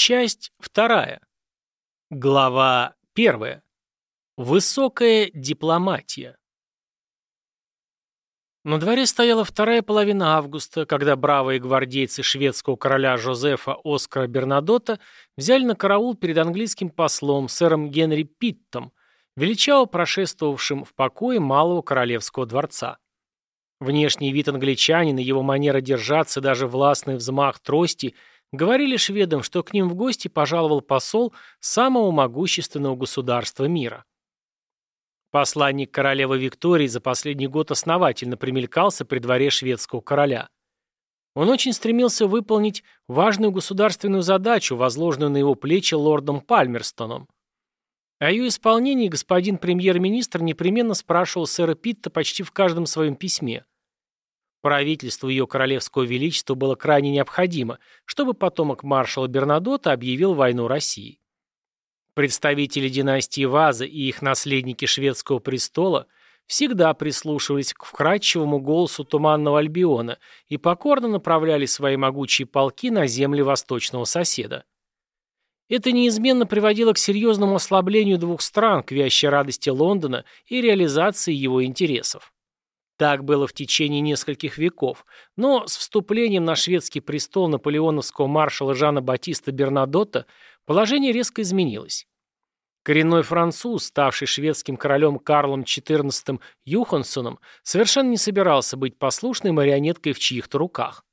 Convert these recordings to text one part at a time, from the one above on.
Часть вторая. Глава первая. Высокая дипломатия. На дворе стояла вторая половина августа, когда бравые гвардейцы шведского короля Жозефа Оскара Бернадота взяли на караул перед английским послом сэром Генри Питтом, величаво прошествовавшим в покое малого королевского дворца. Внешний вид англичанина, его манера держаться, даже властный взмах трости говорили шведам, что к ним в гости пожаловал посол самого могущественного государства мира. Посланник королевы Виктории за последний год основательно примелькался при дворе шведского короля. Он очень стремился выполнить важную государственную задачу, возложенную на его плечи лордом Пальмерстоном. О ее исполнении господин премьер-министр непременно спрашивал сэра Питта почти в каждом своем письме. Правительству ее королевского величества было крайне необходимо, чтобы потомок маршала Бернадота объявил войну России. Представители династии Ваза и их наследники шведского престола всегда прислушивались к вкрадчивому голосу Туманного Альбиона и покорно направляли свои могучие полки на земли восточного соседа. Это неизменно приводило к серьезному ослаблению двух стран, к вящей радости Лондона и реализации его интересов. Так было в течение нескольких веков, но с вступлением на шведский престол наполеоновского маршала Жана Батиста Бернадотта положение резко изменилось. Коренной француз, ставший шведским королем Карлом XIV Юхансоном, совершенно не собирался быть послушной марионеткой в чьих-то руках.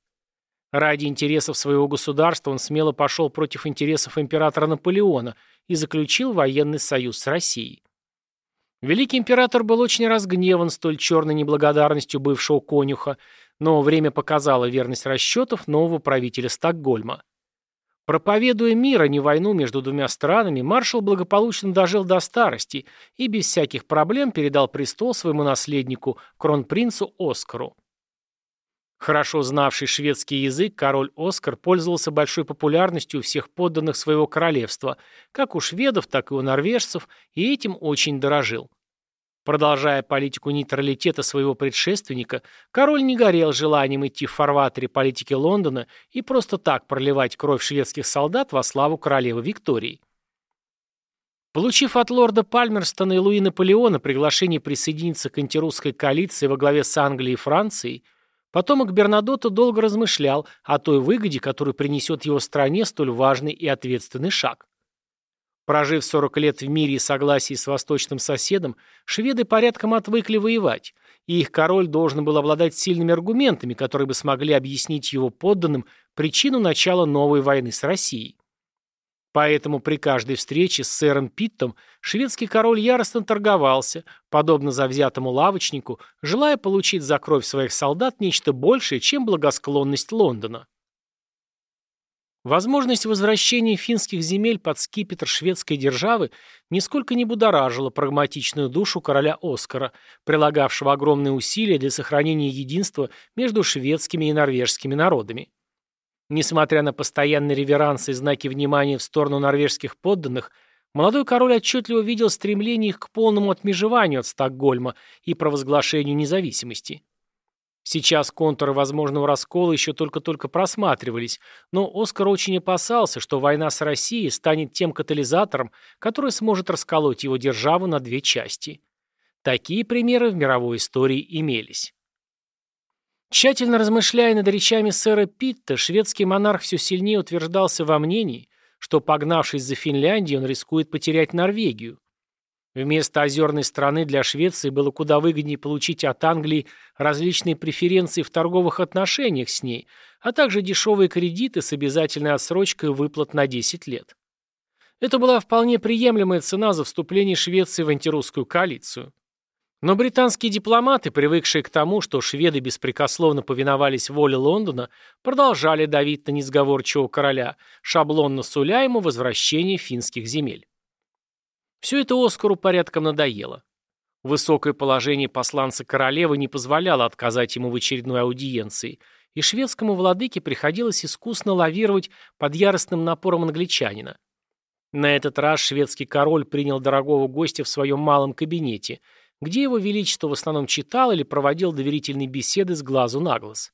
Ради интересов своего государства он смело пошел против интересов императора Наполеона и заключил военный союз с Россией. Великий император был очень разгневан столь черной неблагодарностью бывшего конюха, но время показало верность расчетов нового правителя Стокгольма. Проповедуя мир, а не войну между двумя странами, маршал благополучно дожил до старости и без всяких проблем передал престол своему наследнику, кронпринцу Оскару. Хорошо знавший шведский язык, король Оскар пользовался большой популярностью у всех подданных своего королевства, как у шведов, так и у норвежцев, и этим очень дорожил. Продолжая политику нейтралитета своего предшественника, король не горел желанием идти в фарватере политики Лондона и просто так проливать кровь шведских солдат во славу королевы Виктории. Получив от лорда Пальмерстона и Луи Наполеона приглашение присоединиться к антирусской коалиции во главе с Англией и Францией, потомок Бернадота долго размышлял о той выгоде, которую принесет его стране столь важный и ответственный шаг. Прожив 40 лет в мире и согласии с восточным соседом, шведы порядком отвыкли воевать, и их король должен был обладать сильными аргументами, которые бы смогли объяснить его подданным причину начала новой войны с Россией. Поэтому при каждой встрече с сэром Питтом шведский король яростно торговался, подобно завзятому лавочнику, желая получить за кровь своих солдат нечто большее, чем благосклонность Лондона. Возможность возвращения финских земель под скипетр шведской державы нисколько не будоражила прагматичную душу короля Оскара, прилагавшего огромные усилия для сохранения единства между шведскими и норвежскими народами. Несмотря на постоянные реверансы и знаки внимания в сторону норвежских подданных, молодой король отчетливо видел стремление их к полному отмежеванию от Стокгольма и провозглашению независимости. Сейчас контуры возможного раскола еще только-только просматривались, но Оскар очень опасался, что война с Россией станет тем катализатором, который сможет расколоть его державу на две части. Такие примеры в мировой истории имелись. Тщательно размышляя над речами сэра Питта, шведский монарх все сильнее утверждался во мнении, что, погнавшись за Финляндией, он рискует потерять Норвегию. Вместо озерной страны для Швеции было куда выгоднее получить от Англии различные преференции в торговых отношениях с ней, а также дешевые кредиты с обязательной отсрочкой выплат на 10 лет. Это была вполне приемлемая цена за вступление Швеции в антирусскую коалицию. Но британские дипломаты, привыкшие к тому, что шведы беспрекословно повиновались воле Лондона, продолжали давить на несговорчивого короля, шаблонно суля ему возвращение финских земель. Все это Оскару порядком надоело. Высокое положение посланца королевы не позволяло отказать ему в очередной аудиенции, и шведскому владыке приходилось искусно лавировать под яростным напором англичанина. На этот раз шведский король принял дорогого гостя в своем малом кабинете, где его величество в основном читал или проводил доверительные беседы с глазу на глаз.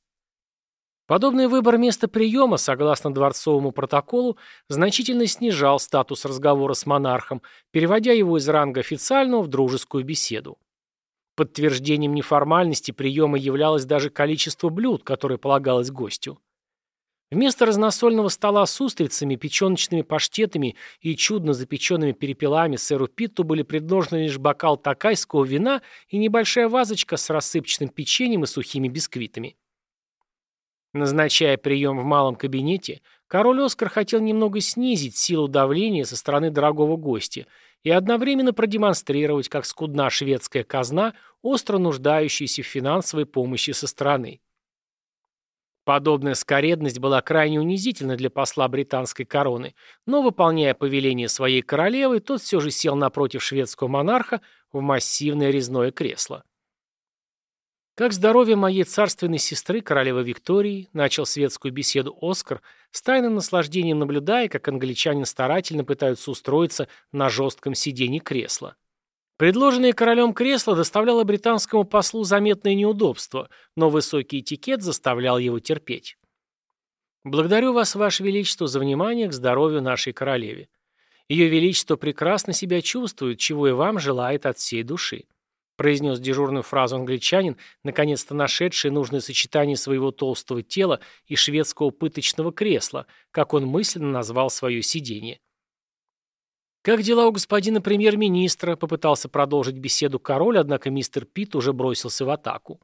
Подобный выбор места приема, согласно дворцовому протоколу, значительно снижал статус разговора с монархом, переводя его из ранга официального в дружескую беседу. Подтверждением неформальности приема являлось даже количество блюд, которое полагалось гостю. Вместо разносольного стола с устрицами, печеночными паштетами и чудно запеченными перепелами сэру Питту были предложены лишь бокал такайского вина и небольшая вазочка с рассыпчатым печеньем и сухими бисквитами. Назначая прием в малом кабинете, король Оскар хотел немного снизить силу давления со стороны дорогого гостя и одновременно продемонстрировать, как скудна шведская казна, остро нуждающаяся в финансовой помощи со стороны. Подобная скоредность была крайне унизительна для посла британской короны, но, выполняя повеление своей королевы, тот все же сел напротив шведского монарха в массивное резное кресло. Как здоровье моей царственной сестры, королевы Виктории, начал светскую беседу Оскар, с тайным наслаждением наблюдая, как англичане старательно пытаются устроиться на жестком сиденье кресла. Предложенное королем кресло доставляло британскому послу заметное неудобство, но высокий этикет заставлял его терпеть. «Благодарю вас, Ваше Величество, за внимание к здоровью нашей королеве. Ее Величество прекрасно себя чувствует, чего и вам желает от всей души произнес дежурную фразу англичанин, наконец-то нашедший нужное сочетание своего толстого тела и шведского пыточного кресла, как он мысленно назвал свое сиденье. «Как дела у господина премьер-министра?» попытался продолжить беседу король, однако мистер Питт уже бросился в атаку.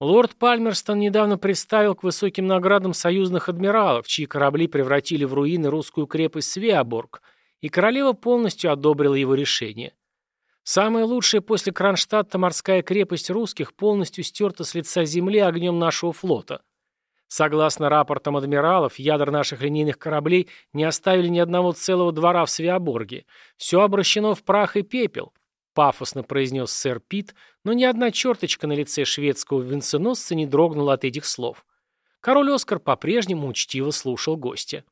Лорд Пальмерстон недавно представил к высоким наградам союзных адмиралов, чьи корабли превратили в руины русскую крепость Свеоборг, и королева полностью одобрила его решение. Самая лучшая после Кронштадта морская крепость русских полностью стерта с лица земли огнем нашего флота. Согласно рапортам адмиралов, ядра наших линейных кораблей не оставили ни одного целого двора в Свиаборге. Все обращено в прах и пепел, пафосно произнес сэр Пит, но ни одна черточка на лице шведского венценосца не дрогнула от этих слов. Король Оскар по-прежнему учтиво слушал гостя.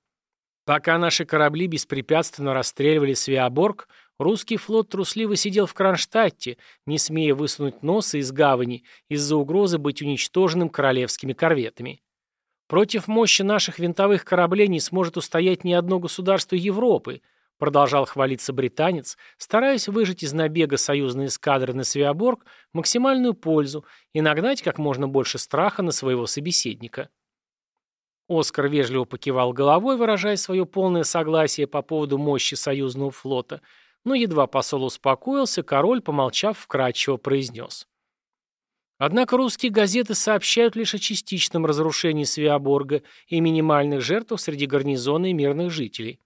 Пока наши корабли беспрепятственно расстреливали Свиаборг, Русский флот трусливо сидел в Кронштадте, не смея высунуть носа из гавани из-за угрозы быть уничтоженным королевскими корветами. Против мощи наших винтовых кораблей не сможет устоять ни одно государство Европы, продолжал хвалиться британец, стараясь выжать из набега союзной эскадры на Свиаборг максимальную пользу и нагнать как можно больше страха на своего собеседника. Оскар вежливо покивал головой, выражая свое полное согласие по поводу мощи союзного флота – но едва посол успокоился, король, помолчав, вкратчиво произнес. Однако русские газеты сообщают лишь о частичном разрушении Свиаборга и минимальных жертвах среди гарнизона и мирных жителей.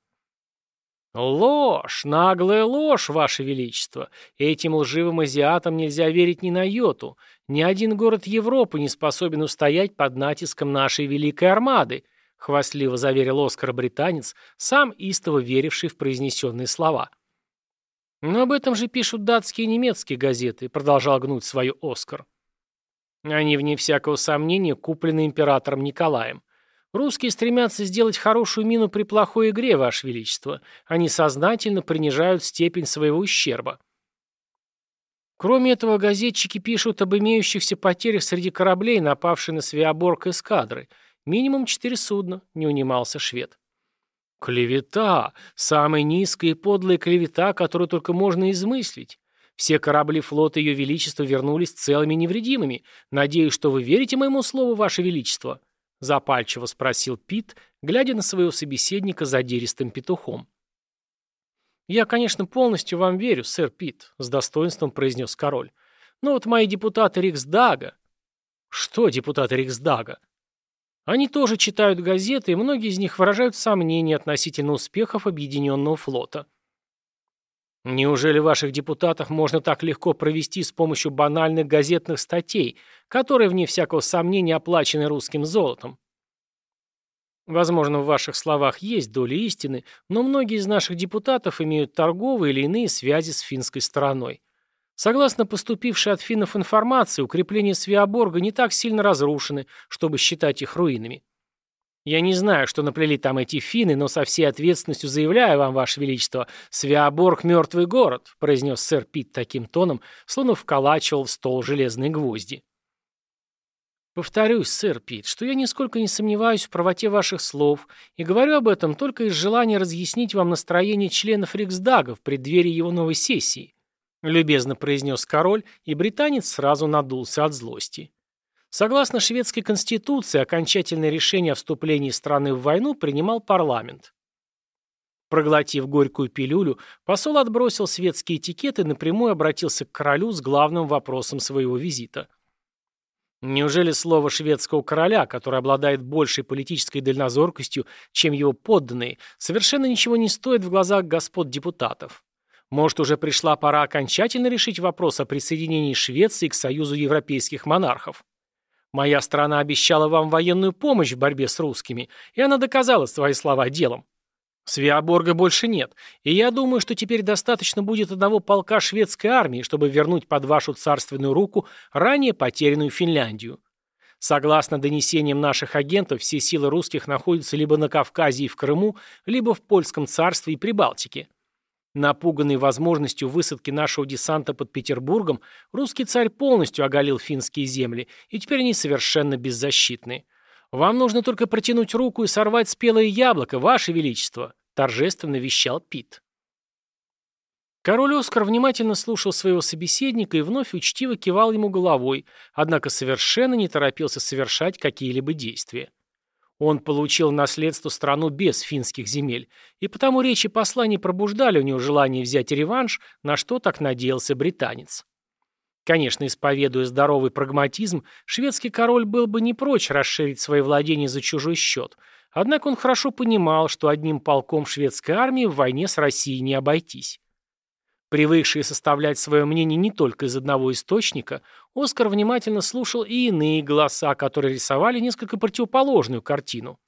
«Ложь! Наглая ложь, Ваше Величество! Этим лживым азиатам нельзя верить ни на йоту. Ни один город Европы не способен устоять под натиском нашей великой армады», хвастливо заверил Оскар-британец, сам истово веривший в произнесенные слова. Но об этом же пишут датские и немецкие газеты, продолжал гнуть свое Оскар. Они, вне всякого сомнения, куплены императором Николаем. Русские стремятся сделать хорошую мину при плохой игре, Ваше Величество. Они сознательно принижают степень своего ущерба. Кроме этого, газетчики пишут об имеющихся потерях среди кораблей, напавших на Свиаборг эскадры. Минимум четыре судна, не унимался швед. Клевета! Самая низкая и подлая клевета, которую только можно измыслить. Все корабли флота Ее Величества вернулись целыми и невредимыми. Надеюсь, что вы верите моему слову, Ваше Величество?» Запальчиво спросил Пит, глядя на своего собеседника задиристым петухом. «Я, конечно, полностью вам верю, сэр Пит», — с достоинством произнес король. «Но вот мои депутаты Риксдага...» «Что депутаты Риксдага?» Они тоже читают газеты, и многие из них выражают сомнения относительно успехов Объединенного флота. Неужели ваших депутатов можно так легко провести с помощью банальных газетных статей, которые, вне всякого сомнения, оплачены русским золотом? Возможно, в ваших словах есть доля истины, но многие из наших депутатов имеют торговые или иные связи с финской стороной. Согласно поступившей от финнов информации, укрепления Свиаборга не так сильно разрушены, чтобы считать их руинами. Я не знаю, что наплели там эти финны, но со всей ответственностью заявляю вам, Ваше Величество, Свиаборг – мертвый город, произнес сэр Пит таким тоном, словно вколачивал в стол железные гвозди. Повторюсь, сэр Пит, что я нисколько не сомневаюсь в правоте ваших слов и говорю об этом только из желания разъяснить вам настроение членов Риксдага в преддверии его новой сессии, любезно произнес король, и британец сразу надулся от злости. Согласно шведской конституции, окончательное решение о вступлении страны в войну принимал парламент. Проглотив горькую пилюлю, посол отбросил светский этикет и напрямую обратился к королю с главным вопросом своего визита – Неужели слово шведского короля, который обладает большей политической дальнозоркостью, чем его подданные, совершенно ничего не стоит в глазах господ депутатов? Может, уже пришла пора окончательно решить вопрос о присоединении Швеции к Союзу европейских монархов? Моя страна обещала вам военную помощь в борьбе с русскими, и она доказала свои слова делом. Свиаборга больше нет, и я думаю, что теперь достаточно будет одного полка шведской армии, чтобы вернуть под вашу царственную руку ранее потерянную Финляндию. Согласно донесениям наших агентов, все силы русских находятся либо на Кавказе и в Крыму, либо в Польском царстве и Прибалтике. Напуганный возможностью высадки нашего десанта под Петербургом, русский царь полностью оголил финские земли, и теперь они совершенно беззащитны. «Вам нужно только протянуть руку и сорвать спелое яблоко, Ваше Величество», — торжественно вещал Пит. Король Оскар внимательно слушал своего собеседника и вновь учтиво кивал ему головой, однако совершенно не торопился совершать какие-либо действия. Он получил наследство страну без финских земель, и потому речи посла не пробуждали у него желание взять реванш, на что так надеялся британец. Конечно, исповедуя здоровый прагматизм, шведский король был бы не прочь расширить свои владения за чужой счет, однако он хорошо понимал, что одним полком шведской армии в войне с Россией не обойтись. Привыкший составлять свое мнение не только из одного источника, Оскар внимательно слушал и иные голоса, которые рисовали несколько противоположную картину.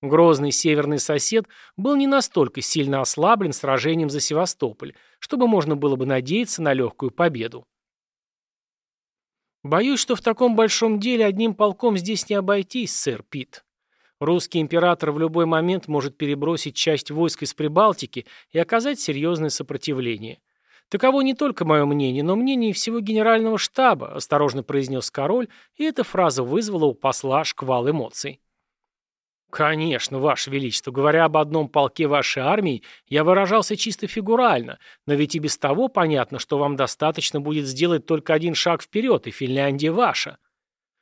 Грозный северный сосед был не настолько сильно ослаблен сражением за Севастополь, чтобы можно было бы надеяться на легкую победу. Боюсь, что в таком большом деле одним полком здесь не обойтись, сэр Пит. Русский император в любой момент может перебросить часть войск из Прибалтики и оказать серьезное сопротивление. Таково не только мое мнение, но мнение всего генерального штаба, осторожно произнес король, и эта фраза вызвала у посла шквал эмоций. «Конечно, Ваше Величество, говоря об одном полке вашей армии, я выражался чисто фигурально, но ведь и без того понятно, что вам достаточно будет сделать только один шаг вперед, и Финляндия ваша.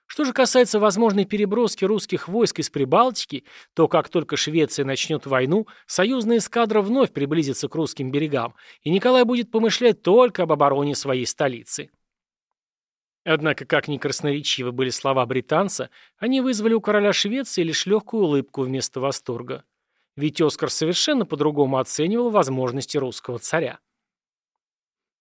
Что же касается возможной переброски русских войск из Прибалтики, то как только Швеция начнет войну, союзная эскадра вновь приблизится к русским берегам, и Николай будет помышлять только об обороне своей столицы. Однако, как ни красноречивы были слова британца, они вызвали у короля Швеции лишь легкую улыбку вместо восторга. Ведь Оскар совершенно по-другому оценивал возможности русского царя.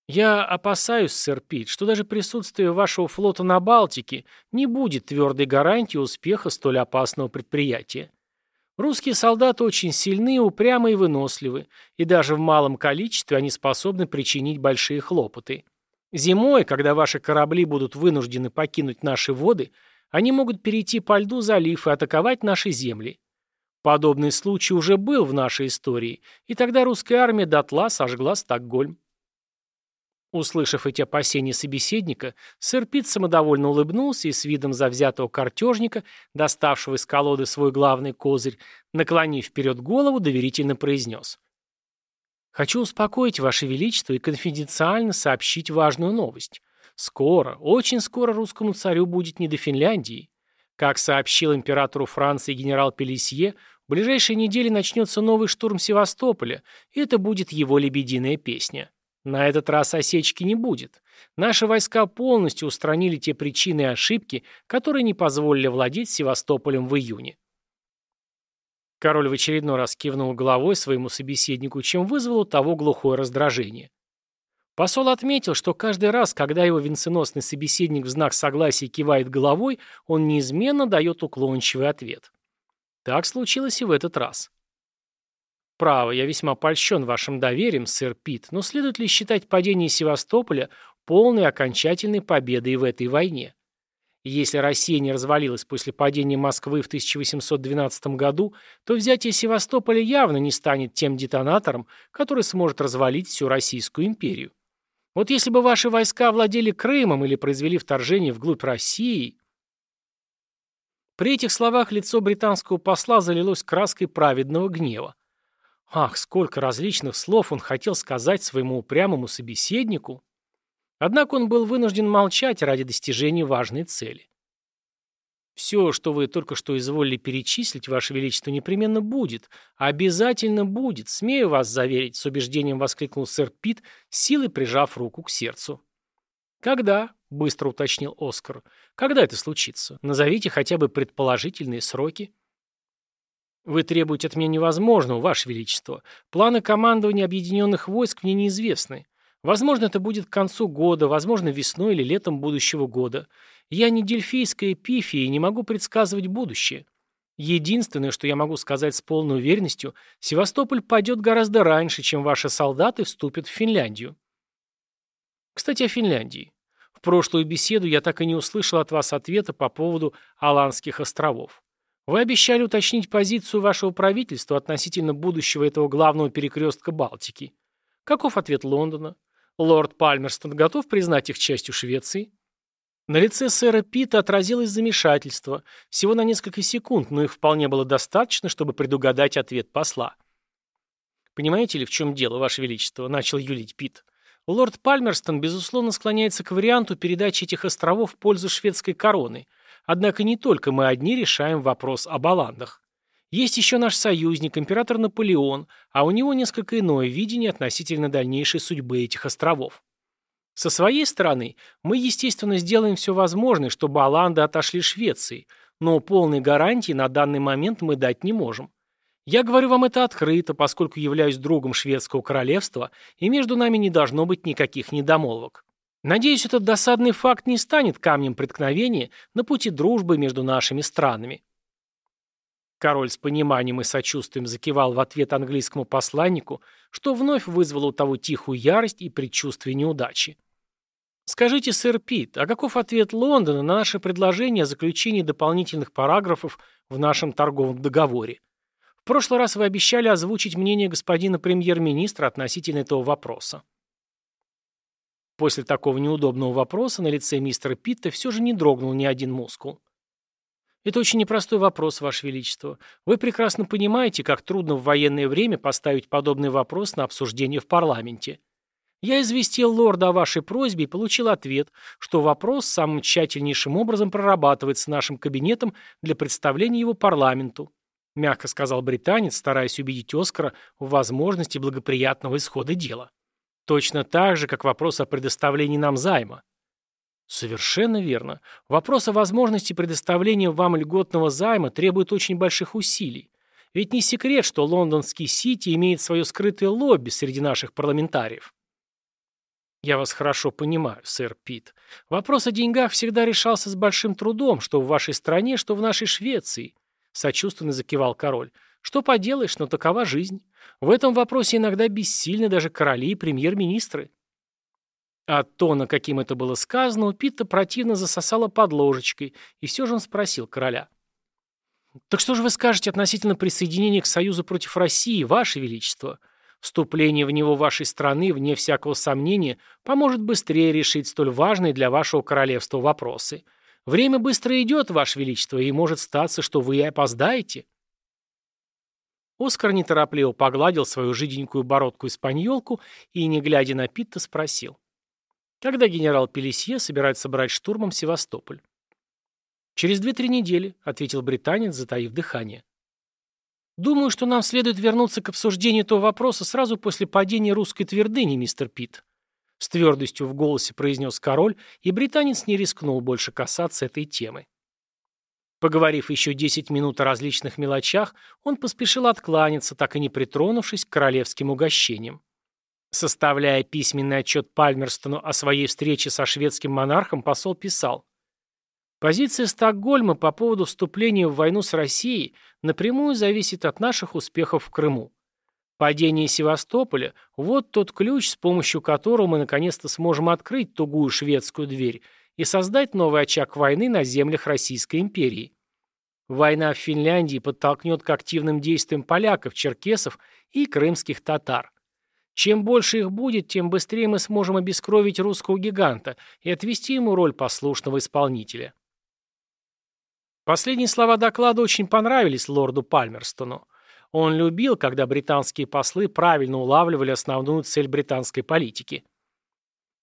«Я опасаюсь, сэр Пит, что даже присутствие вашего флота на Балтике не будет твердой гарантией успеха столь опасного предприятия. Русские солдаты очень сильны, упрямы и выносливы, и даже в малом количестве они способны причинить большие хлопоты. Зимой, когда ваши корабли будут вынуждены покинуть наши воды, они могут перейти по льду залив и атаковать наши земли. Подобный случай уже был в нашей истории, и тогда русская армия дотла сожгла Стокгольм. Услышав эти опасения собеседника, сэр Пит самодовольно улыбнулся и с видом завзятого картежника, доставшего из колоды свой главный козырь, наклонив вперед голову, доверительно произнес. Хочу успокоить Ваше Величество и конфиденциально сообщить важную новость. Скоро, очень скоро русскому царю будет не до Финляндии. Как сообщил императору Франции генерал Пелесье, в ближайшие недели начнется новый штурм Севастополя, и это будет его лебединая песня. На этот раз осечки не будет. Наши войска полностью устранили те причины и ошибки, которые не позволили владеть Севастополем в июне. Король в очередной раз кивнул головой своему собеседнику, чем вызвал у того глухое раздражение. Посол отметил, что каждый раз, когда его венценосный собеседник в знак согласия кивает головой, он неизменно дает уклончивый ответ. Так случилось и в этот раз. «Право, я весьма польщен вашим доверием, сэр Пит, но следует ли считать падение Севастополя полной окончательной победой в этой войне?» Если Россия не развалилась после падения Москвы в 1812 году, то взятие Севастополя явно не станет тем детонатором, который сможет развалить всю Российскую империю. Вот если бы ваши войска владели Крымом или произвели вторжение вглубь России... При этих словах лицо британского посла залилось краской праведного гнева. Ах, сколько различных слов он хотел сказать своему упрямому собеседнику. Однако он был вынужден молчать ради достижения важной цели. Все, что вы только что изволили перечислить, Ваше Величество, непременно будет. Обязательно будет, смею вас заверить, с убеждением воскликнул сэр Пит, силой прижав руку к сердцу. Когда? быстро уточнил Оскар. Когда это случится? Назовите хотя бы предположительные сроки. Вы требуете от меня невозможного, Ваше Величество. Планы командования объединенных войск мне неизвестны. Возможно, это будет к концу года, возможно, весной или летом будущего года. Я не дельфийская пифия и не могу предсказывать будущее. Единственное, что я могу сказать с полной уверенностью, Севастополь падет гораздо раньше, чем ваши солдаты вступят в Финляндию. Кстати, о Финляндии. В прошлую беседу я так и не услышал от вас ответа по поводу Аланских островов. Вы обещали уточнить позицию вашего правительства относительно будущего этого главного перекрестка Балтики. Каков ответ Лондона? Лорд Пальмерстон готов признать их частью Швеции? На лице сэра Питта отразилось замешательство. Всего на несколько секунд, но их вполне было достаточно, чтобы предугадать ответ посла. «Понимаете ли, в чем дело, Ваше Величество?» – начал юлить Питт. «Лорд Пальмерстон, безусловно, склоняется к варианту передачи этих островов в пользу шведской короны. Однако не только мы одни решаем вопрос о баландах. Есть еще наш союзник, император Наполеон, а у него несколько иное видение относительно дальнейшей судьбы этих островов. Со своей стороны, мы, естественно, сделаем все возможное, чтобы Аланды отошли Швеции, но полной гарантии на данный момент мы дать не можем. Я говорю вам это открыто, поскольку являюсь другом шведского королевства, и между нами не должно быть никаких недомолвок. Надеюсь, этот досадный факт не станет камнем преткновения на пути дружбы между нашими странами. Король с пониманием и сочувствием закивал в ответ английскому посланнику, что вновь вызвало у того тихую ярость и предчувствие неудачи. «Скажите, сэр Пит, а каков ответ Лондона на наше предложение о заключении дополнительных параграфов в нашем торговом договоре? В прошлый раз вы обещали озвучить мнение господина премьер-министра относительно этого вопроса». После такого неудобного вопроса на лице мистера Питта все же не дрогнул ни один мускул. Это очень непростой вопрос, Ваше Величество. Вы прекрасно понимаете, как трудно в военное время поставить подобный вопрос на обсуждение в парламенте. Я известил лорда о вашей просьбе и получил ответ, что вопрос самым тщательнейшим образом прорабатывается нашим кабинетом для представления его парламенту, мягко сказал британец, стараясь убедить Оскара в возможности благоприятного исхода дела. Точно так же, как вопрос о предоставлении нам займа. Совершенно верно. Вопрос о возможности предоставления вам льготного займа требует очень больших усилий. Ведь не секрет, что лондонский Сити имеет свое скрытое лобби среди наших парламентариев. Я вас хорошо понимаю, сэр Пит. Вопрос о деньгах всегда решался с большим трудом, что в вашей стране, что в нашей Швеции. Сочувственно закивал король. Что поделаешь, но такова жизнь. В этом вопросе иногда бессильны даже короли и премьер-министры. От тона, каким это было сказано, у Питта противно засосало под ложечкой, и все же он спросил короля. «Так что же вы скажете относительно присоединения к Союзу против России, Ваше Величество? Вступление в него вашей страны, вне всякого сомнения, поможет быстрее решить столь важные для вашего королевства вопросы. Время быстро идет, Ваше Величество, и может статься, что вы и опоздаете». Оскар неторопливо погладил свою жиденькую бородку-испаньолку и, не глядя на Питта, спросил. Когда генерал Пелесье собирается брать штурмом Севастополь? «Через две-три недели», — ответил британец, затаив дыхание. «Думаю, что нам следует вернуться к обсуждению этого вопроса сразу после падения русской твердыни, мистер Питт», — с твердостью в голосе произнес король, и британец не рискнул больше касаться этой темы. Поговорив еще десять минут о различных мелочах, он поспешил откланяться, так и не притронувшись к королевским угощениям. Составляя письменный отчет Пальмерстону о своей встрече со шведским монархом, посол писал «Позиция Стокгольма по поводу вступления в войну с Россией напрямую зависит от наших успехов в Крыму. Падение Севастополя – вот тот ключ, с помощью которого мы наконец-то сможем открыть тугую шведскую дверь и создать новый очаг войны на землях Российской империи. Война в Финляндии подтолкнет к активным действиям поляков, черкесов и крымских татар. Чем больше их будет, тем быстрее мы сможем обескровить русского гиганта и отвести ему роль послушного исполнителя. Последние слова доклада очень понравились лорду Пальмерстону. Он любил, когда британские послы правильно улавливали основную цель британской политики.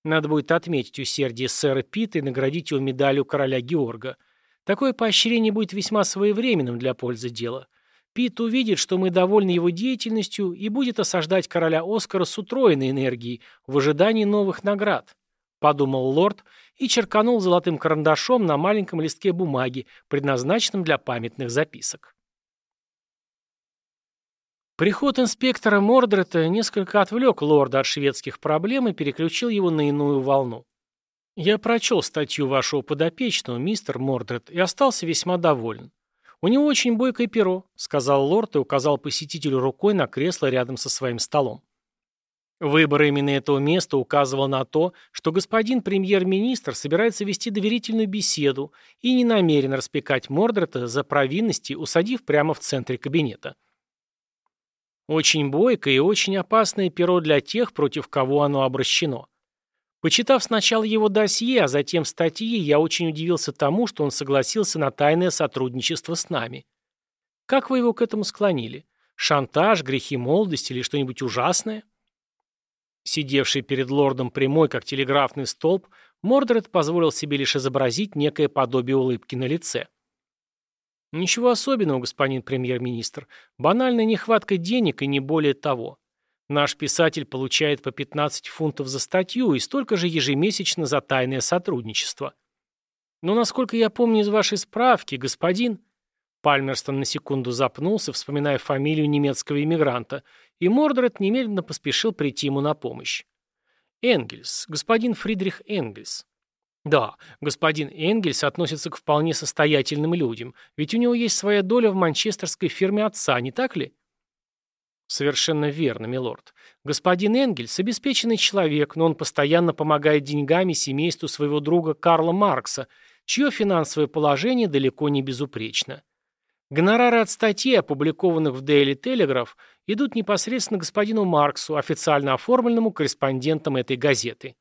Надо будет отметить усердие сэра Питта и наградить его медалью короля Георга. Такое поощрение будет весьма своевременным для пользы дела. Пит увидит, что мы довольны его деятельностью и будет осаждать короля Оскара с утроенной энергией в ожидании новых наград, подумал лорд и черканул золотым карандашом на маленьком листке бумаги, предназначенном для памятных записок. Приход инспектора Мордрета несколько отвлек лорда от шведских проблем и переключил его на иную волну. «Я прочел статью вашего подопечного, мистер Мордред, и остался весьма доволен. «У него очень бойкое перо», — сказал лорд и указал посетителю рукой на кресло рядом со своим столом. Выбор именно этого места указывал на то, что господин премьер-министр собирается вести доверительную беседу и не намерен распекать Мордрета за провинности, усадив прямо в центре кабинета. Очень бойкое и очень опасное перо для тех, против кого оно обращено. Почитав сначала его досье, а затем статьи, я очень удивился тому, что он согласился на тайное сотрудничество с нами. Как вы его к этому склонили? Шантаж, грехи молодости или что-нибудь ужасное? Сидевший перед лордом прямой, как телеграфный столб, Мордред позволил себе лишь изобразить некое подобие улыбки на лице. Ничего особенного, господин премьер-министр. Банальная нехватка денег и не более того. Наш писатель получает по 15 фунтов за статью и столько же ежемесячно за тайное сотрудничество. Но, насколько я помню из вашей справки, господин... Пальмерстон на секунду запнулся, вспоминая фамилию немецкого иммигранта, и Мордред немедленно поспешил прийти ему на помощь. Энгельс, господин Фридрих Энгельс. Да, господин Энгельс относится к вполне состоятельным людям, ведь у него есть своя доля в манчестерской фирме отца, не так ли? Совершенно верно, милорд. Господин Энгельс – обеспеченный человек, но он постоянно помогает деньгами семейству своего друга Карла Маркса, чье финансовое положение далеко не безупречно. Гонорары от статей, опубликованных в Daily Telegraph, идут непосредственно господину Марксу, официально оформленному корреспондентом этой газеты.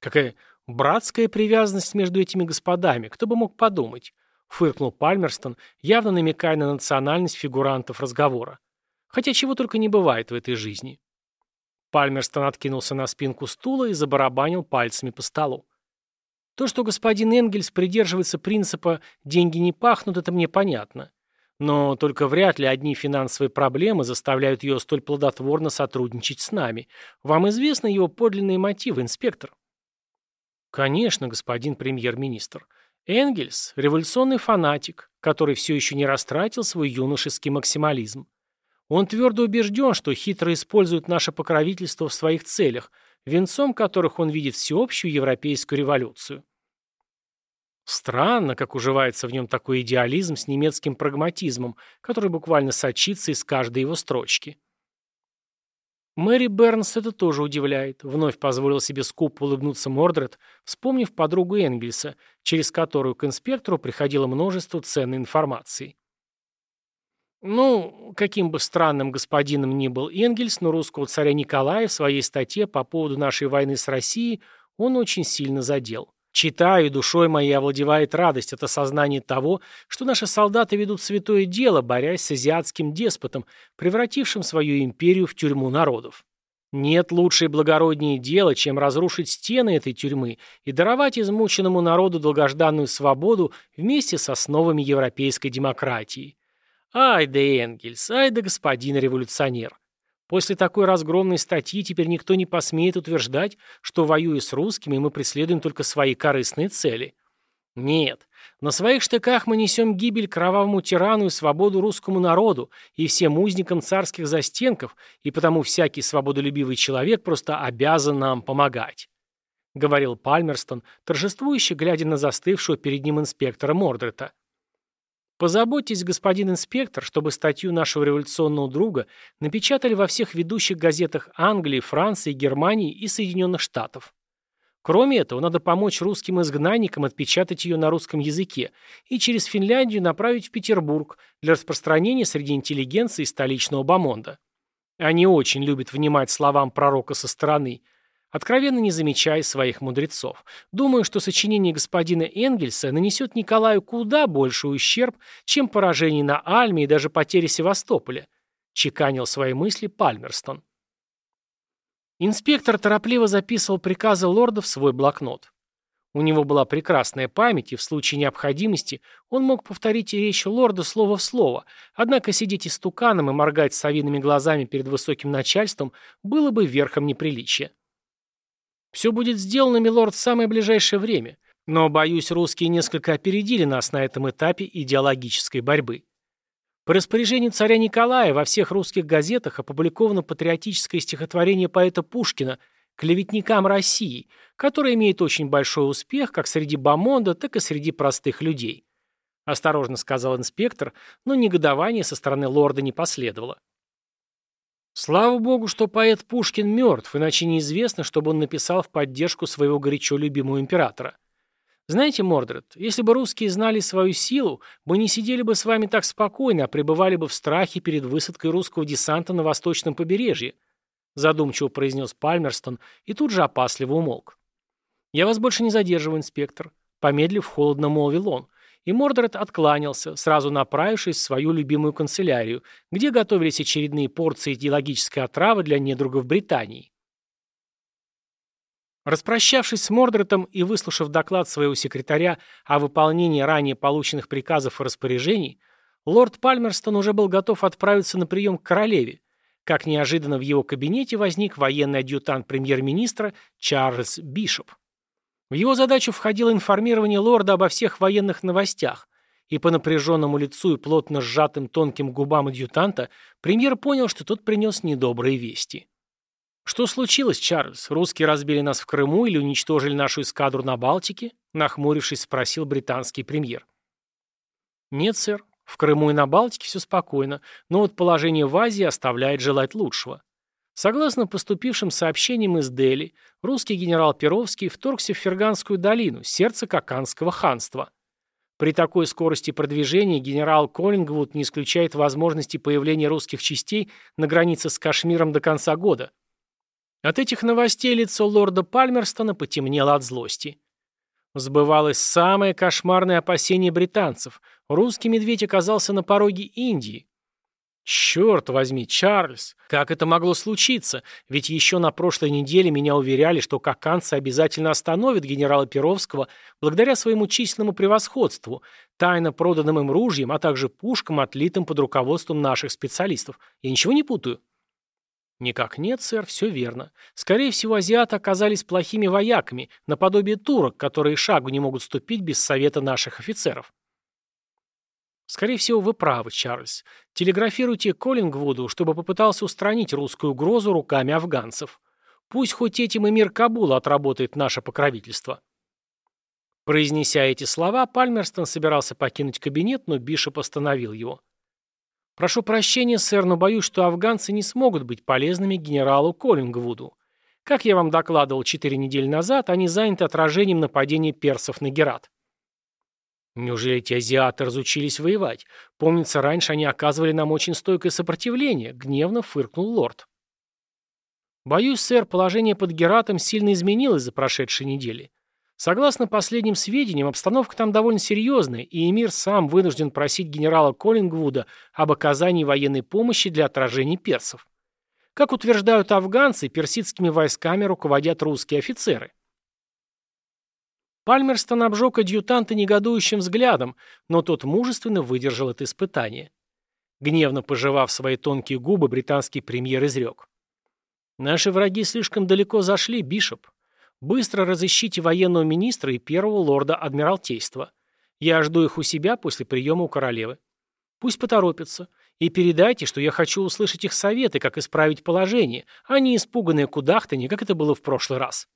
Какая братская привязанность между этими господами, кто бы мог подумать, фыркнул Пальмерстон, явно намекая на национальность фигурантов разговора. Хотя чего только не бывает в этой жизни. Пальмерстон откинулся на спинку стула и забарабанил пальцами по столу. То, что господин Энгельс придерживается принципа «деньги не пахнут», это мне понятно. Но только вряд ли одни финансовые проблемы заставляют ее столь плодотворно сотрудничать с нами. Вам известны его подлинные мотивы, инспектор? Конечно, господин премьер-министр. Энгельс – революционный фанатик, который все еще не растратил свой юношеский максимализм. Он твердо убежден, что хитро использует наше покровительство в своих целях, венцом которых он видит всеобщую европейскую революцию. Странно, как уживается в нем такой идеализм с немецким прагматизмом, который буквально сочится из каждой его строчки. Мэри Бернс это тоже удивляет. Вновь позволил себе скупо улыбнуться Мордред, вспомнив подругу Энгельса, через которую к инспектору приходило множество ценной информации. Ну, каким бы странным господином ни был Энгельс, но русского царя Николая в своей статье по поводу нашей войны с Россией он очень сильно задел. Читаю, душой моей овладевает радость от осознания того, что наши солдаты ведут святое дело, борясь с азиатским деспотом, превратившим свою империю в тюрьму народов. Нет лучшей благороднее дела, чем разрушить стены этой тюрьмы и даровать измученному народу долгожданную свободу вместе с основами европейской демократии. Ай да Энгельс, ай да господин революционер. После такой разгромной статьи теперь никто не посмеет утверждать, что, воюя с русскими, мы преследуем только свои корыстные цели. Нет, на своих штыках мы несем гибель кровавому тирану и свободу русскому народу и всем узникам царских застенков, и потому всякий свободолюбивый человек просто обязан нам помогать», — говорил Пальмерстон, торжествующе глядя на застывшего перед ним инспектора Мордрета. Позаботьтесь, господин инспектор, чтобы статью нашего революционного друга напечатали во всех ведущих газетах Англии, Франции, Германии и Соединенных Штатов. Кроме этого, надо помочь русским изгнанникам отпечатать ее на русском языке и через Финляндию направить в Петербург для распространения среди интеллигенции столичного бомонда. Они очень любят внимать словам пророка со стороны, откровенно не замечая своих мудрецов. Думаю, что сочинение господина Энгельса нанесет Николаю куда больший ущерб, чем поражение на Альме и даже потери Севастополя, чеканил свои мысли Пальмерстон. Инспектор торопливо записывал приказы лорда в свой блокнот. У него была прекрасная память, и в случае необходимости он мог повторить речь лорда слово в слово, однако сидеть истуканом и моргать совиными глазами перед высоким начальством было бы верхом неприличия. Все будет сделано, милорд, в самое ближайшее время, но, боюсь, русские несколько опередили нас на этом этапе идеологической борьбы. По распоряжению царя Николая во всех русских газетах опубликовано патриотическое стихотворение поэта Пушкина «Клеветникам России», которое имеет очень большой успех как среди бомонда, так и среди простых людей. Осторожно сказал инспектор, но негодование со стороны лорда не последовало. Слава богу, что поэт Пушкин мертв, иначе неизвестно, чтобы он написал в поддержку своего горячо любимого императора. Знаете, Мордред, если бы русские знали свою силу, мы не сидели бы с вами так спокойно, а пребывали бы в страхе перед высадкой русского десанта на восточном побережье, задумчиво произнес Пальмерстон и тут же опасливо умолк. Я вас больше не задерживаю, инспектор, помедлив холодно молвил он, и Мордред откланялся, сразу направившись в свою любимую канцелярию, где готовились очередные порции идеологической отравы для недругов Британии. Распрощавшись с Мордретом и выслушав доклад своего секретаря о выполнении ранее полученных приказов и распоряжений, лорд Пальмерстон уже был готов отправиться на прием к королеве, как неожиданно в его кабинете возник военный адъютант премьер-министра Чарльз Бишоп. В его задачу входило информирование лорда обо всех военных новостях, и по напряженному лицу и плотно сжатым тонким губам адъютанта премьер понял, что тот принес недобрые вести. «Что случилось, Чарльз? Русские разбили нас в Крыму или уничтожили нашу эскадру на Балтике?» Нахмурившись, спросил британский премьер. «Нет, сэр. В Крыму и на Балтике все спокойно, но вот положение в Азии оставляет желать лучшего. Согласно поступившим сообщениям из Дели, русский генерал Перовский вторгся в Ферганскую долину, сердце Каканского ханства. При такой скорости продвижения генерал Коллингвуд не исключает возможности появления русских частей на границе с Кашмиром до конца года. От этих новостей лицо лорда Пальмерстона потемнело от злости. Сбывалось самое кошмарное опасение британцев. Русский медведь оказался на пороге Индии. Черт возьми, Чарльз, как это могло случиться? Ведь еще на прошлой неделе меня уверяли, что каканцы обязательно остановят генерала Перовского благодаря своему численному превосходству, тайно проданным им ружьям, а также пушкам, отлитым под руководством наших специалистов. Я ничего не путаю? Никак нет, сэр, все верно. Скорее всего, азиаты оказались плохими вояками, наподобие турок, которые шагу не могут ступить без совета наших офицеров. Скорее всего, вы правы, Чарльз. Телеграфируйте Коллингвуду, чтобы попытался устранить русскую угрозу руками афганцев. Пусть хоть этим и мир Кабула отработает наше покровительство. Произнеся эти слова, Пальмерстон собирался покинуть кабинет, но Бишоп остановил его. «Прошу прощения, сэр, но боюсь, что афганцы не смогут быть полезными генералу Коллингвуду. Как я вам докладывал четыре недели назад, они заняты отражением нападения персов на Герат». «Неужели эти азиаты разучились воевать? Помнится, раньше они оказывали нам очень стойкое сопротивление», — гневно фыркнул лорд. «Боюсь, сэр, положение под Гератом сильно изменилось за прошедшие недели. Согласно последним сведениям, обстановка там довольно серьезная, и эмир сам вынужден просить генерала Коллингвуда об оказании военной помощи для отражения персов. Как утверждают афганцы, персидскими войсками руководят русские офицеры. Пальмерстон обжег адъютанта негодующим взглядом, но тот мужественно выдержал это испытание. Гневно пожевав свои тонкие губы, британский премьер изрек. «Наши враги слишком далеко зашли, Бишоп. Быстро разыщите военного министра и первого лорда Адмиралтейства. Я жду их у себя после приема у королевы. Пусть поторопятся. И передайте, что я хочу услышать их советы, как исправить положение, а не испуганное кудахтанье, как это было в прошлый раз.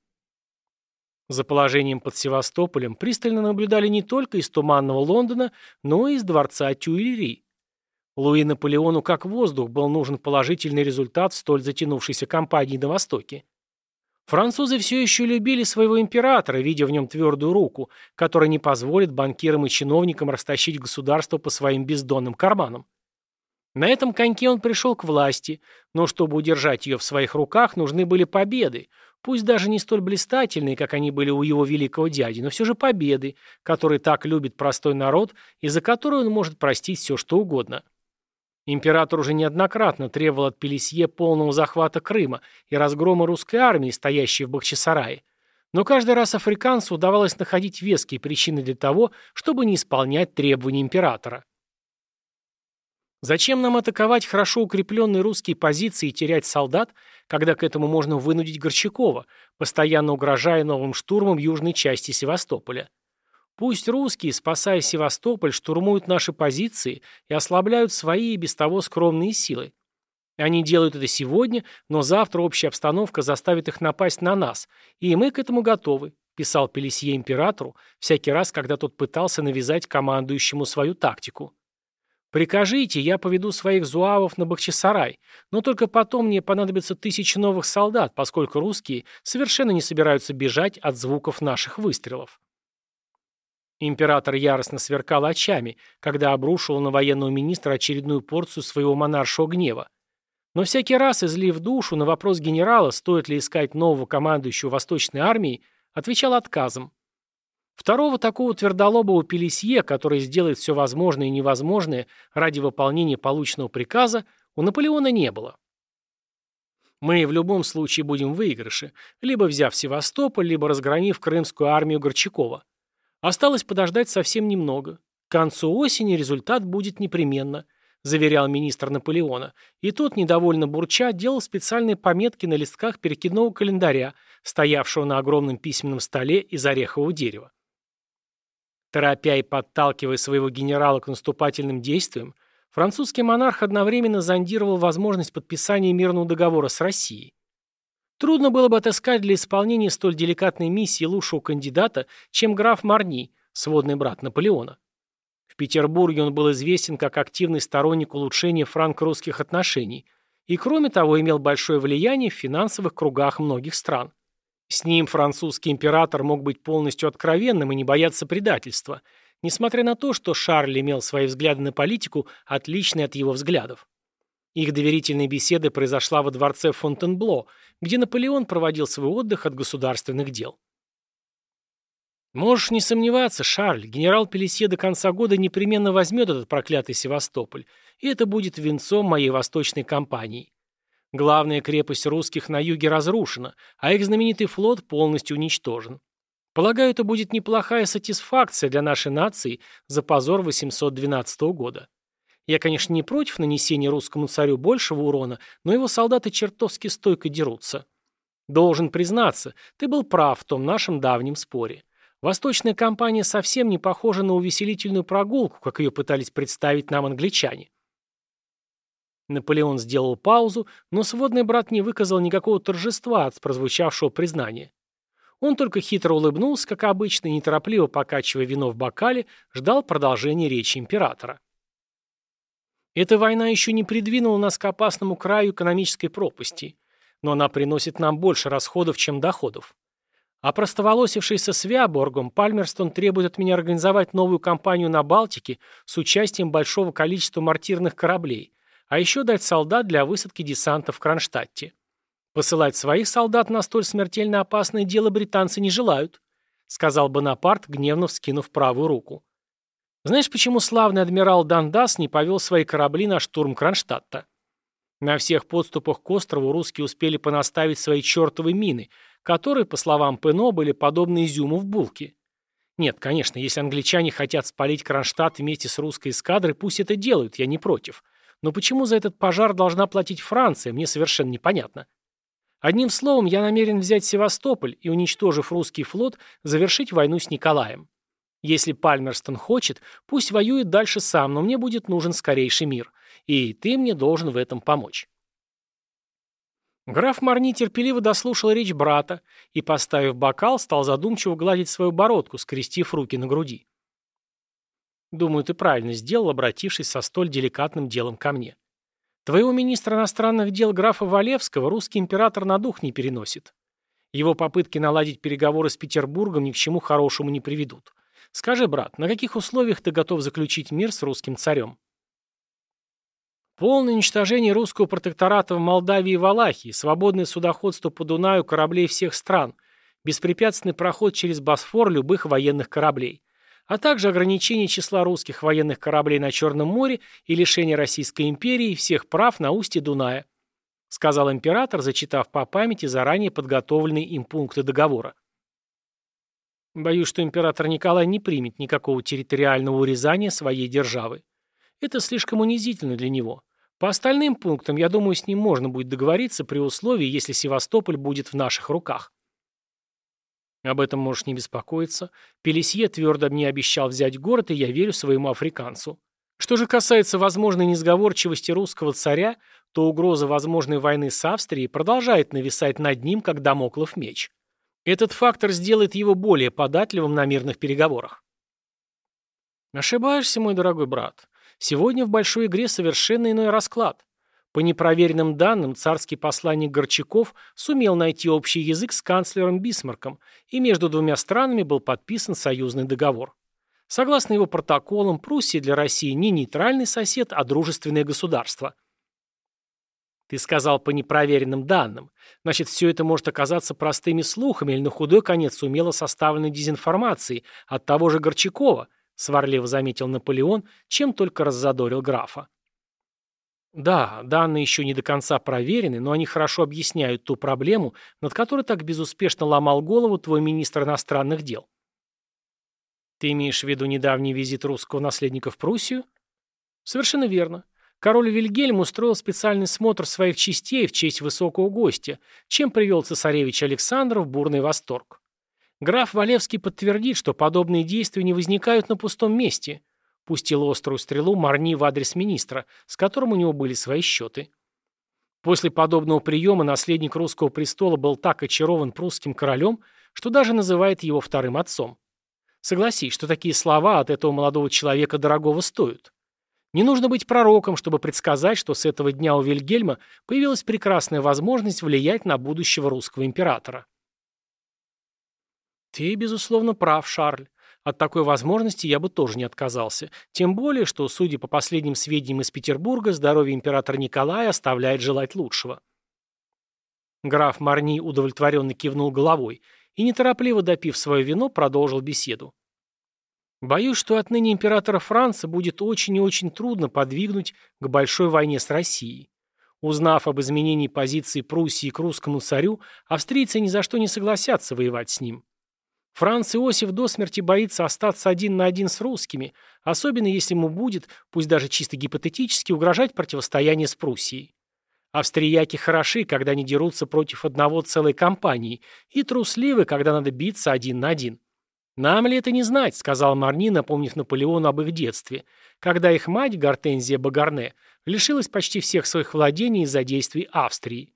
За положением под Севастополем пристально наблюдали не только из туманного Лондона, но и из дворца Тюильри. Луи Наполеону как воздух был нужен положительный результат столь затянувшейся кампании на Востоке. Французы все еще любили своего императора, видя в нем твердую руку, которая не позволит банкирам и чиновникам растащить государство по своим бездонным карманам. На этом коньке он пришел к власти, но чтобы удержать ее в своих руках, нужны были победы. Пусть даже не столь блистательные, как они были у его великого дяди, но все же победы, которые так любит простой народ и за которые он может простить все, что угодно. Император уже неоднократно требовал от Пелесье полного захвата Крыма и разгрома русской армии, стоящей в Бахчисарае. Но каждый раз африканцу удавалось находить веские причины для того, чтобы не исполнять требования императора. Зачем нам атаковать хорошо укрепленные русские позиции и терять солдат, когда к этому можно вынудить Горчакова, постоянно угрожая новым штурмом южной части Севастополя? Пусть русские, спасая Севастополь, штурмуют наши позиции и ослабляют свои и без того скромные силы. Они делают это сегодня, но завтра общая обстановка заставит их напасть на нас, и мы к этому готовы, писал Пелесье императору всякий раз, когда тот пытался навязать командующему свою тактику. Прикажите, я поведу своих зуавов на Бахчисарай, но только потом мне понадобится тысячи новых солдат, поскольку русские совершенно не собираются бежать от звуков наших выстрелов. Император яростно сверкал очами, когда обрушил на военного министра очередную порцию своего монаршего гнева. Но всякий раз, излив душу на вопрос генерала, стоит ли искать нового командующего Восточной армией, отвечал отказом. Второго такого твердолобого Пелесье, который сделает все возможное и невозможное ради выполнения полученного приказа, у Наполеона не было. Мы в любом случае будем в выигрыше, либо взяв Севастополь, либо разгромив крымскую армию Горчакова. Осталось подождать совсем немного. К концу осени результат будет непременно, заверял министр Наполеона, и тот, недовольно бурча, делал специальные пометки на листках перекидного календаря, стоявшего на огромном письменном столе из орехового дерева. Торопя и подталкивая своего генерала к наступательным действиям, французский монарх одновременно зондировал возможность подписания мирного договора с Россией. Трудно было бы отыскать для исполнения столь деликатной миссии лучшего кандидата, чем граф Марни, сводный брат Наполеона. В Петербурге он был известен как активный сторонник улучшения франко-русских отношений и, кроме того, имел большое влияние в финансовых кругах многих стран. С ним французский император мог быть полностью откровенным и не бояться предательства, несмотря на то, что Шарль имел свои взгляды на политику, отличные от его взглядов. Их доверительная беседа произошла во дворце Фонтенбло, где Наполеон проводил свой отдых от государственных дел. «Можешь не сомневаться, Шарль, генерал Пелесье до конца года непременно возьмет этот проклятый Севастополь, и это будет венцом моей восточной кампании. Главная крепость русских на юге разрушена, а их знаменитый флот полностью уничтожен. Полагаю, это будет неплохая сатисфакция для нашей нации за позор 812 года. Я, конечно, не против нанесения русскому царю большего урона, но его солдаты чертовски стойко дерутся. Должен признаться, ты был прав в том нашем давнем споре. Восточная компания совсем не похожа на увеселительную прогулку, как ее пытались представить нам англичане. Наполеон сделал паузу, но сводный брат не выказал никакого торжества от прозвучавшего признания. Он только хитро улыбнулся, как обычно, и неторопливо покачивая вино в бокале, ждал продолжения речи императора. Эта война еще не придвинула нас к опасному краю экономической пропасти, но она приносит нам больше расходов, чем доходов. А простоволосившийся с Виаборгом, Пальмерстон требует от меня организовать новую кампанию на Балтике с участием большого количества мортирных кораблей, а еще дать солдат для высадки десанта в Кронштадте. Посылать своих солдат на столь смертельно опасное дело британцы не желают, сказал Бонапарт, гневно вскинув правую руку. Знаешь, почему славный адмирал Дандас не повел свои корабли на штурм Кронштадта? На всех подступах к острову русские успели понаставить свои чертовы мины, которые, по словам Пено, были подобны изюму в булке. Нет, конечно, если англичане хотят спалить Кронштадт вместе с русской эскадрой, пусть это делают, я не против. Но почему за этот пожар должна платить Франция, мне совершенно непонятно. Одним словом, я намерен взять Севастополь и, уничтожив русский флот, завершить войну с Николаем. Если Пальмерстон хочет, пусть воюет дальше сам, но мне будет нужен скорейший мир. И ты мне должен в этом помочь. Граф Марни терпеливо дослушал речь брата и, поставив бокал, стал задумчиво гладить свою бородку, скрестив руки на груди. Думаю, ты правильно сделал, обратившись со столь деликатным делом ко мне. Твоего министра иностранных дел графа Валевского русский император на дух не переносит. Его попытки наладить переговоры с Петербургом ни к чему хорошему не приведут. Скажи, брат, на каких условиях ты готов заключить мир с русским царем? Полное уничтожение русского протектората в Молдавии и Валахии, свободное судоходство по Дунаю кораблей всех стран, беспрепятственный проход через Босфор любых военных кораблей, а также ограничение числа русских военных кораблей на Черном море и лишение Российской империи всех прав на устье Дуная, сказал император, зачитав по памяти заранее подготовленные им пункты договора. Боюсь, что император Николай не примет никакого территориального урезания своей державы. Это слишком унизительно для него. По остальным пунктам, я думаю, с ним можно будет договориться при условии, если Севастополь будет в наших руках. Об этом можешь не беспокоиться. Пелесье твердо мне обещал взять город, и я верю своему африканцу. Что же касается возможной несговорчивости русского царя, то угроза возможной войны с Австрией продолжает нависать над ним, как домоклов меч. Этот фактор сделает его более податливым на мирных переговорах. Ошибаешься, мой дорогой брат. Сегодня в большой игре совершенно иной расклад. По непроверенным данным, царский посланник Горчаков сумел найти общий язык с канцлером Бисмарком, и между двумя странами был подписан союзный договор. Согласно его протоколам, Пруссия для России не нейтральный сосед, а дружественное государство. Ты сказал по непроверенным данным. Значит, все это может оказаться простыми слухами или на худой конец умело составленной дезинформацией от того же Горчакова, сварливо заметил Наполеон, чем только раззадорил графа. Да, данные еще не до конца проверены, но они хорошо объясняют ту проблему, над которой так безуспешно ломал голову твой министр иностранных дел. Ты имеешь в виду недавний визит русского наследника в Пруссию? Совершенно верно. Король Вильгельм устроил специальный смотр своих частей в честь высокого гостя, чем привел цесаревич Александр в бурный восторг. Граф Валевский подтвердит, что подобные действия не возникают на пустом месте. Пустил острую стрелу Марни в адрес министра, с которым у него были свои счеты. После подобного приема наследник русского престола был так очарован прусским королем, что даже называет его вторым отцом. Согласись, что такие слова от этого молодого человека дорогого стоят. Не нужно быть пророком, чтобы предсказать, что с этого дня у Вильгельма появилась прекрасная возможность влиять на будущего русского императора. Ты, безусловно, прав, Шарль. От такой возможности я бы тоже не отказался. Тем более, что, судя по последним сведениям из Петербурга, здоровье императора Николая оставляет желать лучшего. Граф Марни удовлетворенно кивнул головой и, неторопливо допив свое вино, продолжил беседу. Боюсь, что отныне императора Франца будет очень и очень трудно подвигнуть к большой войне с Россией. Узнав об изменении позиции Пруссии к русскому царю, австрийцы ни за что не согласятся воевать с ним. Франц Иосиф до смерти боится остаться один на один с русскими, особенно если ему будет, пусть даже чисто гипотетически, угрожать противостояние с Пруссией. Австрияки хороши, когда они дерутся против одного целой компании, и трусливы, когда надо биться один на один. «Нам ли это не знать?» — сказал Марни, напомнив Наполеону об их детстве, когда их мать, Гортензия Багарне, лишилась почти всех своих владений из-за действий Австрии.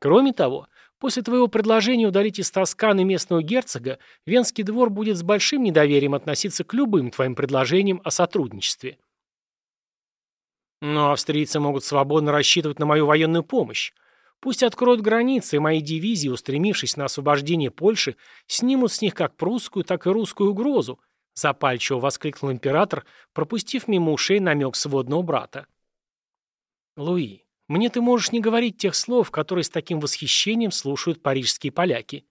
Кроме того, после твоего предложения удалить из Тосканы местного герцога, Венский двор будет с большим недоверием относиться к любым твоим предложениям о сотрудничестве. Но австрийцы могут свободно рассчитывать на мою военную помощь. Пусть откроют границы, и мои дивизии, устремившись на освобождение Польши, снимут с них как прусскую, так и русскую угрозу, запальчиво воскликнул император, пропустив мимо ушей намек сводного брата. Луи, мне ты можешь не говорить тех слов, которые с таким восхищением слушают парижские поляки.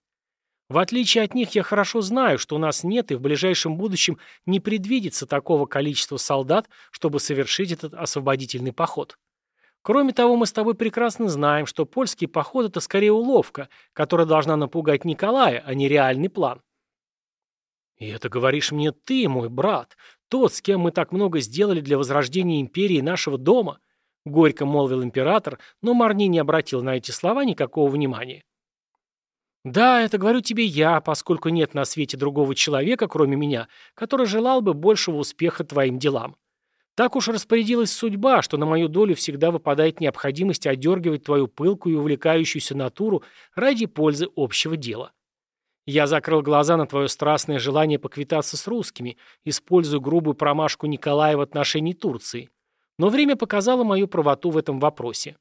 В отличие от них, я хорошо знаю, что у нас нет и в ближайшем будущем не предвидится такого количества солдат, чтобы совершить этот освободительный поход. Кроме того, мы с тобой прекрасно знаем, что польский поход – это скорее уловка, которая должна напугать Николая, а не реальный план. И это говоришь мне ты, мой брат, тот, с кем мы так много сделали для возрождения империи нашего дома, горько молвил император, но Марни не обратил на эти слова никакого внимания. Да, это говорю тебе я, поскольку нет на свете другого человека, кроме меня, который желал бы большего успеха твоим делам. Так уж распорядилась судьба, что на мою долю всегда выпадает необходимость одергивать твою пылкую и увлекающуюся натуру ради пользы общего дела. Я закрыл глаза на твое страстное желание поквитаться с русскими, используя грубую промашку Николая в отношении Турции. Но время показало мою правоту в этом вопросе.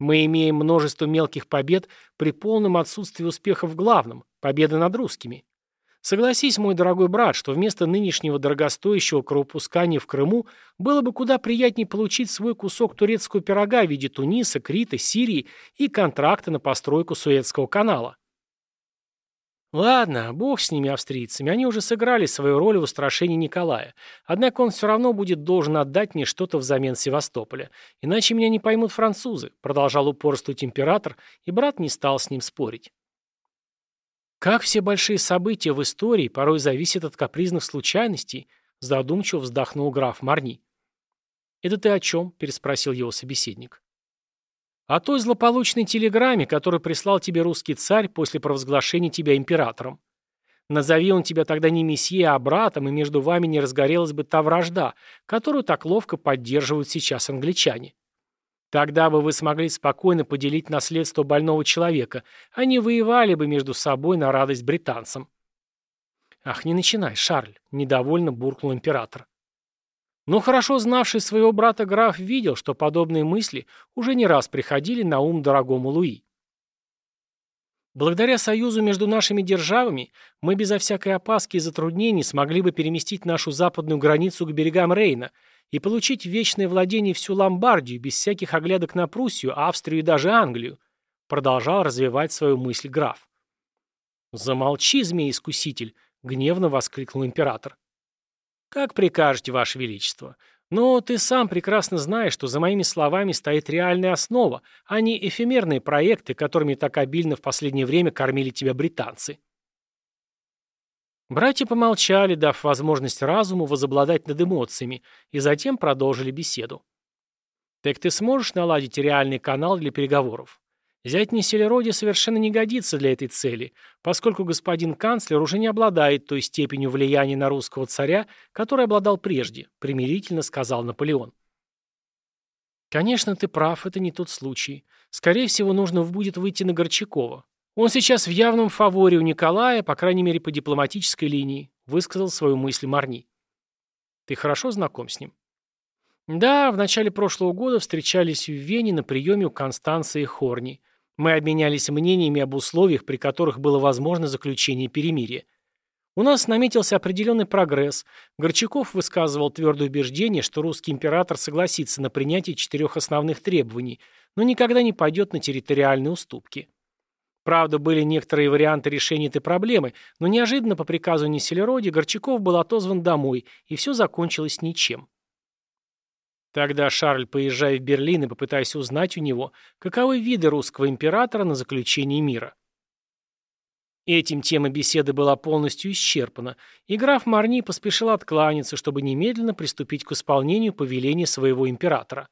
Мы имеем множество мелких побед при полном отсутствии успеха в главном – победы над русскими. Согласись, мой дорогой брат, что вместо нынешнего дорогостоящего кровопускания в Крыму было бы куда приятнее получить свой кусок турецкого пирога в виде Туниса, Крита, Сирии и контракта на постройку Суэцкого канала. Ладно, бог с ними, австрийцами, они уже сыграли свою роль в устрашении Николая. Однако он все равно будет должен отдать мне что-то взамен Севастополя. Иначе меня не поймут французы, продолжал упорствовать император, и брат не стал с ним спорить. Как все большие события в истории порой зависят от капризных случайностей, задумчиво вздохнул граф Марни. «Это ты о чем?» – переспросил его собеседник. «О той злополучной телеграмме, которую прислал тебе русский царь после провозглашения тебя императором. Назови он тебя тогда не месье, а братом, и между вами не разгорелась бы та вражда, которую так ловко поддерживают сейчас англичане. Тогда бы вы смогли спокойно поделить наследство больного человека, а не воевали бы между собой на радость британцам. «Ах, не начинай, Шарль!» — недовольно буркнул император. Но хорошо знавший своего брата граф видел, что подобные мысли уже не раз приходили на ум дорогому Луи. Благодаря союзу между нашими державами мы безо всякой опаски и затруднений смогли бы переместить нашу западную границу к берегам Рейна – и получить вечное владение всю Ломбардию без всяких оглядок на Пруссию, Австрию и даже Англию, продолжал развивать свою мысль граф. «Замолчи, змей-искуситель!» — гневно воскликнул император. «Как прикажете, Ваше Величество. Но ты сам прекрасно знаешь, что за моими словами стоит реальная основа, а не эфемерные проекты, которыми так обильно в последнее время кормили тебя британцы». Братья помолчали, дав возможность разуму возобладать над эмоциями, и затем продолжили беседу. «Так ты сможешь наладить реальный канал для переговоров? Зять Неселероди совершенно не годится для этой цели, поскольку господин канцлер уже не обладает той степенью влияния на русского царя, которой обладал прежде», — примирительно сказал Наполеон. «Конечно, ты прав, это не тот случай. Скорее всего, нужно будет выйти на Горчакова. Он сейчас в явном фаворе у Николая, по крайней мере, по дипломатической линии, высказал свою мысль Марни. Ты хорошо знаком с ним? Да, в начале прошлого года встречались в Вене на приеме у Констанции Хорни. Мы обменялись мнениями об условиях, при которых было возможно заключение перемирия. У нас наметился определенный прогресс. Горчаков высказывал твердое убеждение, что русский император согласится на принятие четырех основных требований, но никогда не пойдет на территориальные уступки. Правда, были некоторые варианты решения этой проблемы, но неожиданно по приказу Неселероди Горчаков был отозван домой, и все закончилось ничем. Тогда Шарль, поезжая в Берлин и попытаясь узнать у него, каковы виды русского императора на заключение мира. Этим тема беседы была полностью исчерпана, и граф Марни поспешил откланяться, чтобы немедленно приступить к исполнению повеления своего императора.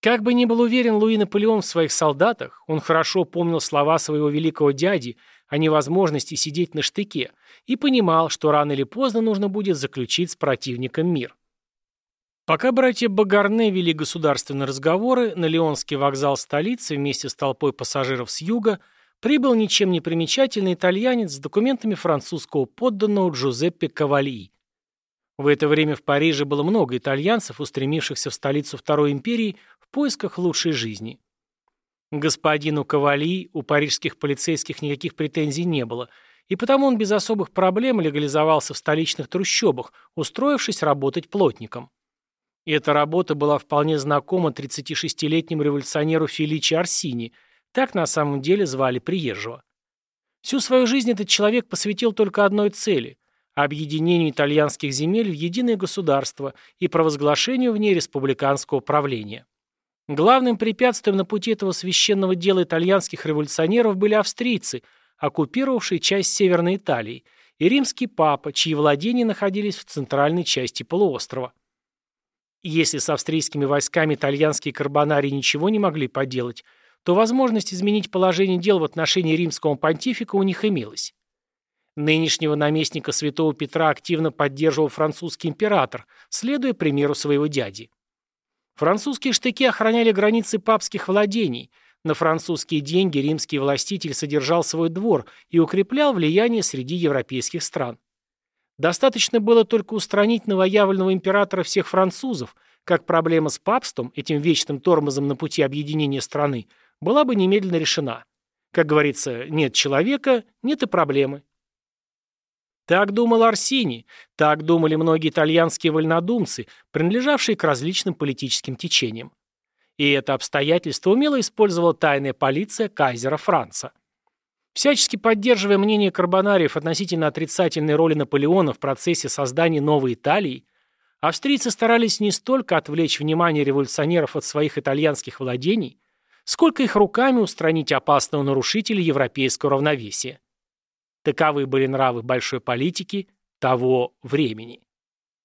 Как бы ни был уверен Луи Наполеон в своих солдатах, он хорошо помнил слова своего великого дяди о невозможности сидеть на штыке и понимал, что рано или поздно нужно будет заключить с противником мир. Пока братья Багарне вели государственные разговоры, на Леонский вокзал столицы вместе с толпой пассажиров с юга прибыл ничем не примечательный итальянец с документами французского подданного Джузеппе Кавалии. В это время в Париже было много итальянцев, устремившихся в столицу Второй империи в поисках лучшей жизни. Господину Кавали у парижских полицейских никаких претензий не было, и потому он без особых проблем легализовался в столичных трущобах, устроившись работать плотником. И эта работа была вполне знакома 36-летнему революционеру Феличи Арсини, так на самом деле звали приезжего. Всю свою жизнь этот человек посвятил только одной цели – объединению итальянских земель в единое государство и провозглашению в ней республиканского правления. Главным препятствием на пути этого священного дела итальянских революционеров были австрийцы, оккупировавшие часть Северной Италии, и римский папа, чьи владения находились в центральной части полуострова. Если с австрийскими войсками итальянские карбонарии ничего не могли поделать, то возможность изменить положение дел в отношении римского понтифика у них имелась. Нынешнего наместника святого Петра активно поддерживал французский император, следуя примеру своего дяди. Французские штыки охраняли границы папских владений. На французские деньги римский властитель содержал свой двор и укреплял влияние среди европейских стран. Достаточно было только устранить новоявленного императора всех французов, как проблема с папством, этим вечным тормозом на пути объединения страны, была бы немедленно решена. Как говорится, нет человека, нет и проблемы. Так думал Арсини, так думали многие итальянские вольнодумцы, принадлежавшие к различным политическим течениям. И это обстоятельство умело использовала тайная полиция кайзера Франца. Всячески поддерживая мнение карбонариев относительно отрицательной роли Наполеона в процессе создания новой Италии, австрийцы старались не столько отвлечь внимание революционеров от своих итальянских владений, сколько их руками устранить опасного нарушителя европейского равновесия. Таковы были нравы большой политики того времени.